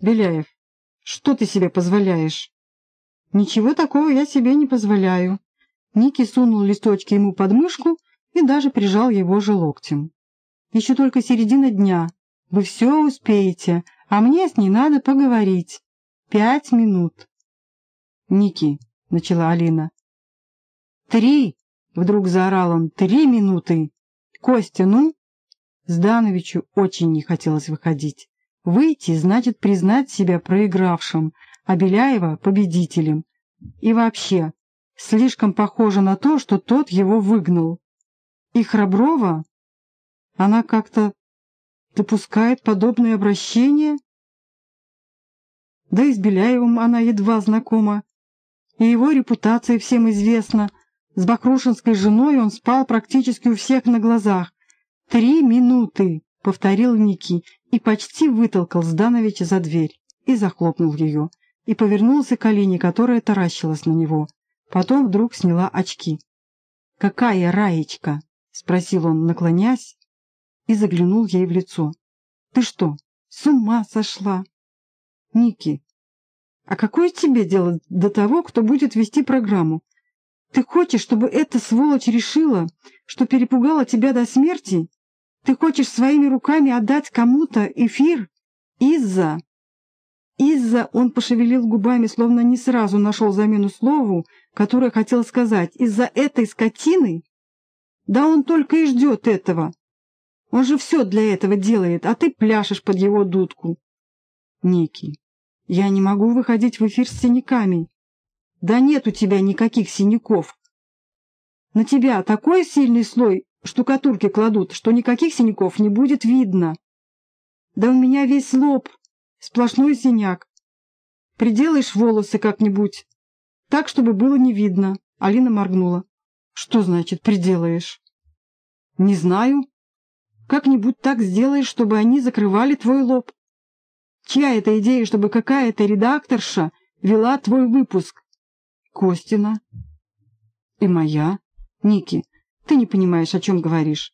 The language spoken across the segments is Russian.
Беляев, что ты себе позволяешь?» «Ничего такого я себе не позволяю». Ники сунул листочки ему под мышку и даже прижал его же локтем. «Еще только середина дня. Вы все успеете, а мне с ней надо поговорить. Пять минут». «Ники», — начала Алина. «Три!» — вдруг заорал он. «Три минуты! Костя, ну?» Здановичу очень не хотелось выходить. Выйти значит признать себя проигравшим, а Беляева — победителем. И вообще, слишком похоже на то, что тот его выгнал. И Храброва, она как-то допускает подобное обращение? Да и с Беляевым она едва знакома. И его репутация всем известна. С Бакрушинской женой он спал практически у всех на глазах. «Три минуты!» — повторил Ники и почти вытолкал Здановича за дверь и захлопнул ее, и повернулся к Алине, которая таращилась на него. Потом вдруг сняла очки. «Какая Раечка?» — спросил он, наклонясь, и заглянул ей в лицо. «Ты что, с ума сошла?» «Ники, а какое тебе дело до того, кто будет вести программу? Ты хочешь, чтобы эта сволочь решила, что перепугала тебя до смерти? Ты хочешь своими руками отдать кому-то эфир из-за...» Из-за он пошевелил губами, словно не сразу нашел замену слову, которое хотел сказать. Из-за этой скотины? Да он только и ждет этого. Он же все для этого делает, а ты пляшешь под его дудку. Ники, я не могу выходить в эфир с синяками. Да нет у тебя никаких синяков. На тебя такой сильный слой штукатурки кладут, что никаких синяков не будет видно. Да у меня весь лоб, сплошной синяк. Приделаешь волосы как-нибудь, так, чтобы было не видно. Алина моргнула. Что значит «приделаешь»? Не знаю. Как-нибудь так сделаешь, чтобы они закрывали твой лоб. Чья это идея, чтобы какая-то редакторша вела твой выпуск? Костина. И моя. Ники, ты не понимаешь, о чем говоришь.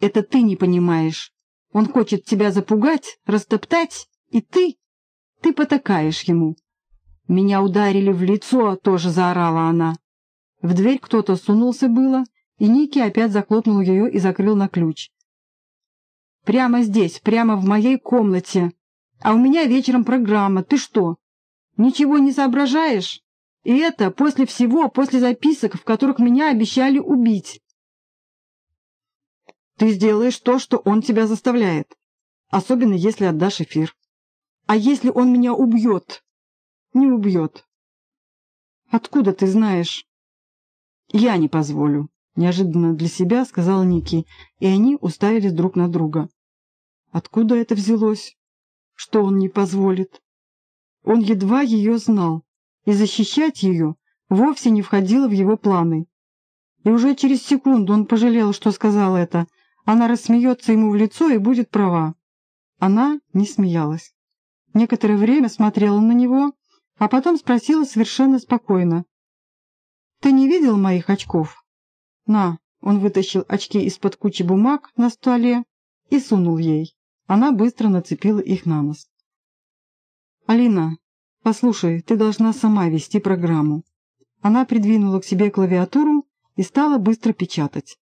Это ты не понимаешь. Он хочет тебя запугать, растоптать, и ты... Ты потакаешь ему. Меня ударили в лицо, тоже заорала она. В дверь кто-то сунулся было, и Ники опять захлопнул ее и закрыл на ключ. «Прямо здесь, прямо в моей комнате», а у меня вечером программа. Ты что, ничего не соображаешь? И это после всего, после записок, в которых меня обещали убить. Ты сделаешь то, что он тебя заставляет. Особенно, если отдашь эфир. А если он меня убьет? Не убьет. Откуда ты знаешь? Я не позволю. Неожиданно для себя сказал Ники, и они уставились друг на друга. Откуда это взялось? что он не позволит. Он едва ее знал, и защищать ее вовсе не входило в его планы. И уже через секунду он пожалел, что сказал это. Она рассмеется ему в лицо и будет права. Она не смеялась. Некоторое время смотрела на него, а потом спросила совершенно спокойно. «Ты не видел моих очков?» «На», он вытащил очки из-под кучи бумаг на столе и сунул ей. Она быстро нацепила их на нос. «Алина, послушай, ты должна сама вести программу». Она придвинула к себе клавиатуру и стала быстро печатать.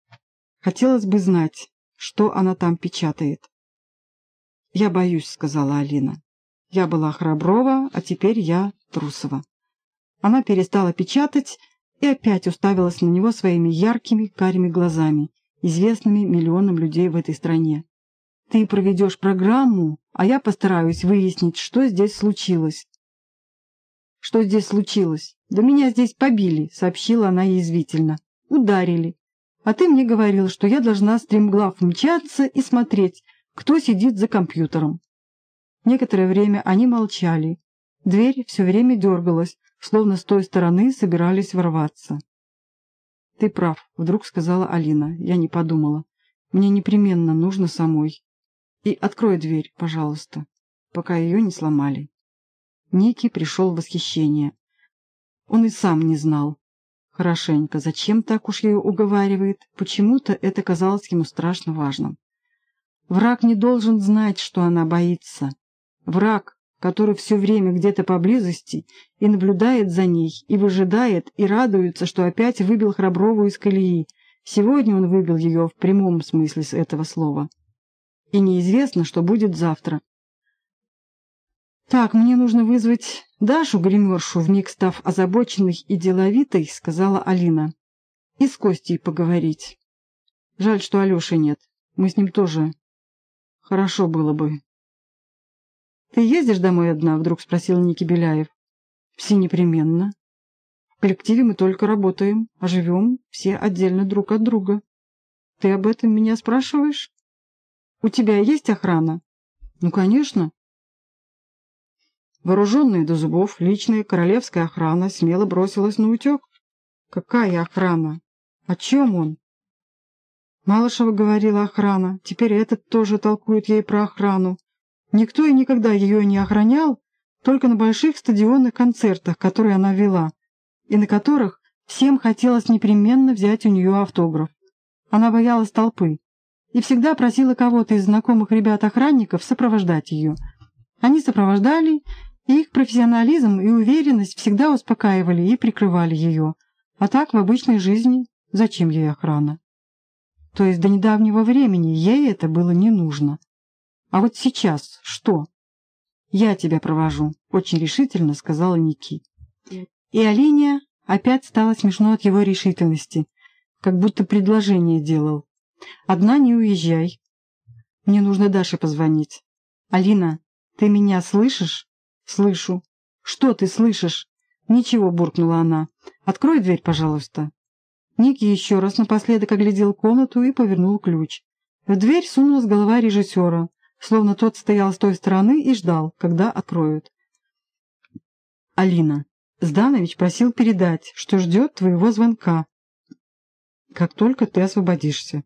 Хотелось бы знать, что она там печатает. «Я боюсь», — сказала Алина. «Я была Храброва, а теперь я Трусова». Она перестала печатать и опять уставилась на него своими яркими карими глазами, известными миллионам людей в этой стране. Ты проведешь программу, а я постараюсь выяснить, что здесь случилось. Что здесь случилось? Да меня здесь побили, сообщила она язвительно. Ударили. А ты мне говорил, что я должна стремглав мчаться и смотреть, кто сидит за компьютером. Некоторое время они молчали. Дверь все время дергалась, словно с той стороны собирались ворваться. «Ты прав», — вдруг сказала Алина. Я не подумала. «Мне непременно нужно самой». И открой дверь, пожалуйста, пока ее не сломали. Ники пришел в восхищение. Он и сам не знал. Хорошенько, зачем так уж ее уговаривает, почему-то это казалось ему страшно важным. Враг не должен знать, что она боится. Враг, который все время где-то поблизости и наблюдает за ней, и выжидает, и радуется, что опять выбил Храброву из колеи. Сегодня он выбил ее в прямом смысле этого слова. И неизвестно, что будет завтра. «Так, мне нужно вызвать Дашу, гримершу, вмиг став озабоченной и деловитой», — сказала Алина. «И с Костей поговорить. Жаль, что Алеши нет. Мы с ним тоже. Хорошо было бы». «Ты ездишь домой одна?» — вдруг спросил Ники Беляев. «Все непременно. В коллективе мы только работаем, а живем все отдельно друг от друга. Ты об этом меня спрашиваешь? У тебя есть охрана?» «Ну, конечно». Вооруженная до зубов, личная королевская охрана смело бросилась на утек. «Какая охрана? О чем он?» Малышева говорила охрана, теперь этот тоже толкует ей про охрану. Никто и никогда ее не охранял, только на больших стадионных концертах, которые она вела, и на которых всем хотелось непременно взять у нее автограф. Она боялась толпы и всегда просила кого-то из знакомых ребят-охранников сопровождать ее. Они сопровождали, и их профессионализм и уверенность всегда успокаивали и прикрывали ее. А так в обычной жизни зачем ей охрана? То есть до недавнего времени ей это было не нужно. А вот сейчас что? Я тебя провожу, очень решительно сказала Ники. И Алине опять стало смешно от его решительности, как будто предложение делал. Одна не уезжай. Мне нужно Даше позвонить. Алина, ты меня слышишь? Слышу. Что ты слышишь? Ничего, буркнула она. Открой дверь, пожалуйста. Ники еще раз напоследок оглядел комнату и повернул ключ. В дверь сунулась голова режиссера словно тот стоял с той стороны и ждал, когда откроют. Алина, Зданович просил передать, что ждет твоего звонка, как только ты освободишься.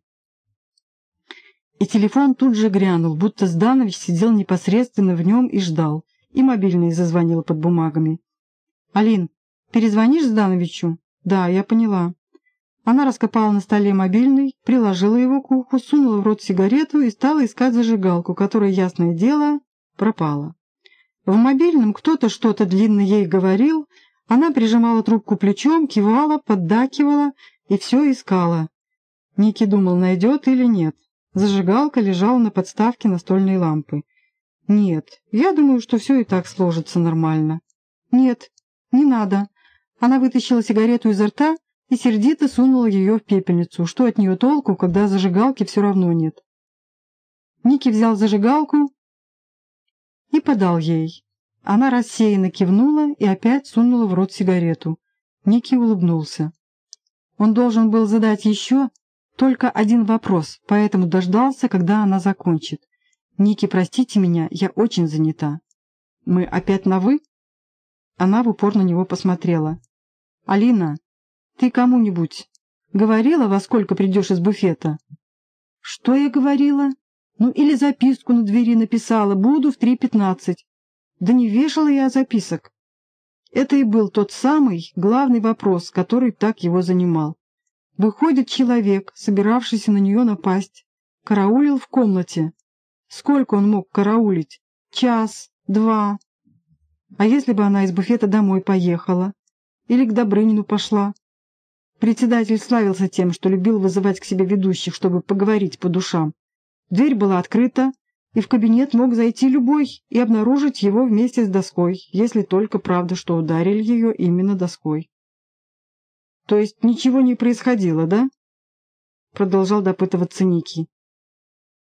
И телефон тут же грянул, будто Зданович сидел непосредственно в нем и ждал, и мобильный зазвонил под бумагами. «Алин, перезвонишь Здановичу?» «Да, я поняла». Она раскопала на столе мобильный, приложила его к уху, сунула в рот сигарету и стала искать зажигалку, которая, ясное дело, пропала. В мобильном кто-то что-то длинно ей говорил, она прижимала трубку плечом, кивала, поддакивала и все искала. Ники думал, найдет или нет. Зажигалка лежала на подставке настольной лампы. «Нет, я думаю, что все и так сложится нормально». «Нет, не надо». Она вытащила сигарету изо рта и сердито сунула ее в пепельницу. Что от нее толку, когда зажигалки все равно нет? Ники взял зажигалку и подал ей. Она рассеянно кивнула и опять сунула в рот сигарету. Ники улыбнулся. Он должен был задать еще только один вопрос, поэтому дождался, когда она закончит. «Ники, простите меня, я очень занята». «Мы опять на «вы»?» Она в упор на него посмотрела. «Алина, ты кому-нибудь говорила, во сколько придешь из буфета? Что я говорила? Ну, или записку на двери написала, буду в три пятнадцать. Да не вешала я записок. Это и был тот самый главный вопрос, который так его занимал. Выходит человек, собиравшийся на нее напасть, караулил в комнате. Сколько он мог караулить? Час, два. А если бы она из буфета домой поехала? Или к Добрынину пошла? Председатель славился тем, что любил вызывать к себе ведущих, чтобы поговорить по душам. Дверь была открыта, и в кабинет мог зайти любой и обнаружить его вместе с доской, если только правда, что ударили ее именно доской. «То есть ничего не происходило, да?» Продолжал допытываться Ники.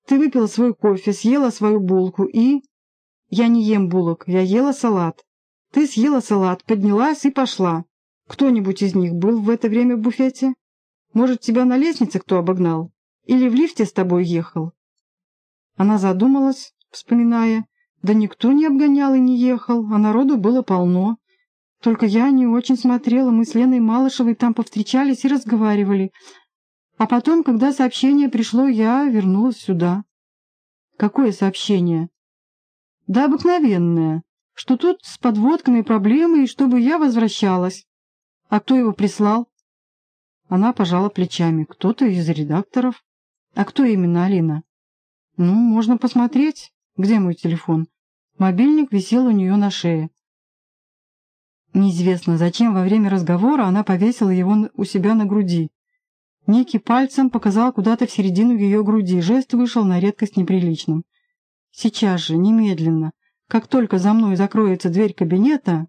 «Ты выпила свой кофе, съела свою булку и...» «Я не ем булок, я ела салат. Ты съела салат, поднялась и пошла. Кто-нибудь из них был в это время в буфете? Может, тебя на лестнице кто обогнал? Или в лифте с тобой ехал?» Она задумалась, вспоминая. Да никто не обгонял и не ехал, а народу было полно. Только я не очень смотрела, мы с Леной Малышевой там повстречались и разговаривали. А потом, когда сообщение пришло, я вернулась сюда. Какое сообщение? Да обыкновенное, что тут с подводками проблемы, и чтобы я возвращалась. А кто его прислал? Она пожала плечами. Кто-то из редакторов. А кто именно, Алина? Ну, можно посмотреть. Где мой телефон? Мобильник висел у нее на шее. Неизвестно, зачем во время разговора она повесила его у себя на груди. Ники пальцем показал куда-то в середину ее груди. Жест вышел на редкость неприличным. «Сейчас же, немедленно, как только за мной закроется дверь кабинета...»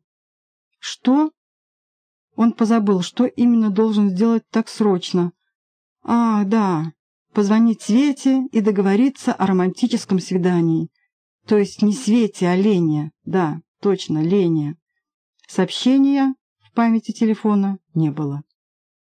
«Что?» Он позабыл, что именно должен сделать так срочно. «А, да, позвонить Свете и договориться о романтическом свидании. То есть не Свете, а Лене. Да, точно, Лене». Сообщения в памяти телефона не было.